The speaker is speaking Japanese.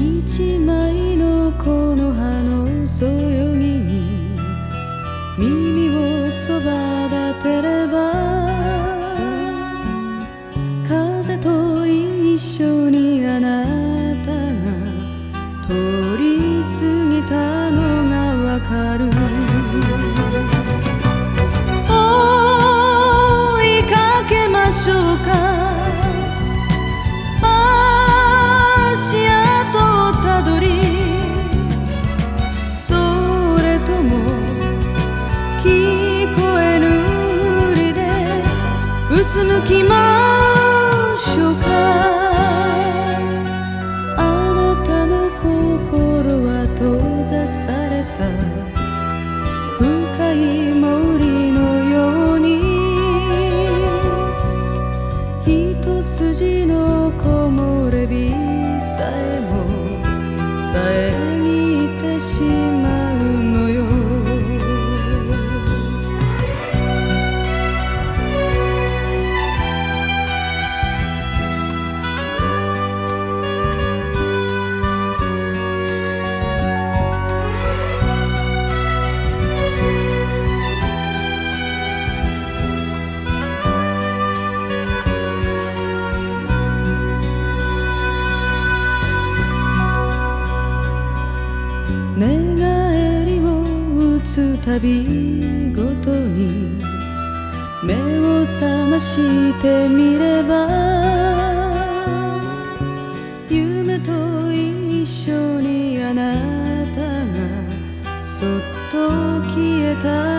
一枚のこの葉のそよぎに耳をそば立てれば風と一緒にあなたが通り過ぎたのがわかる。きましょうかあなたの心は閉ざされた。深い森のように一筋の木漏れ日さえも遮ってしまう寝返りを打つたびごとに目を覚ましてみれば夢と一緒にあなたがそっと消えた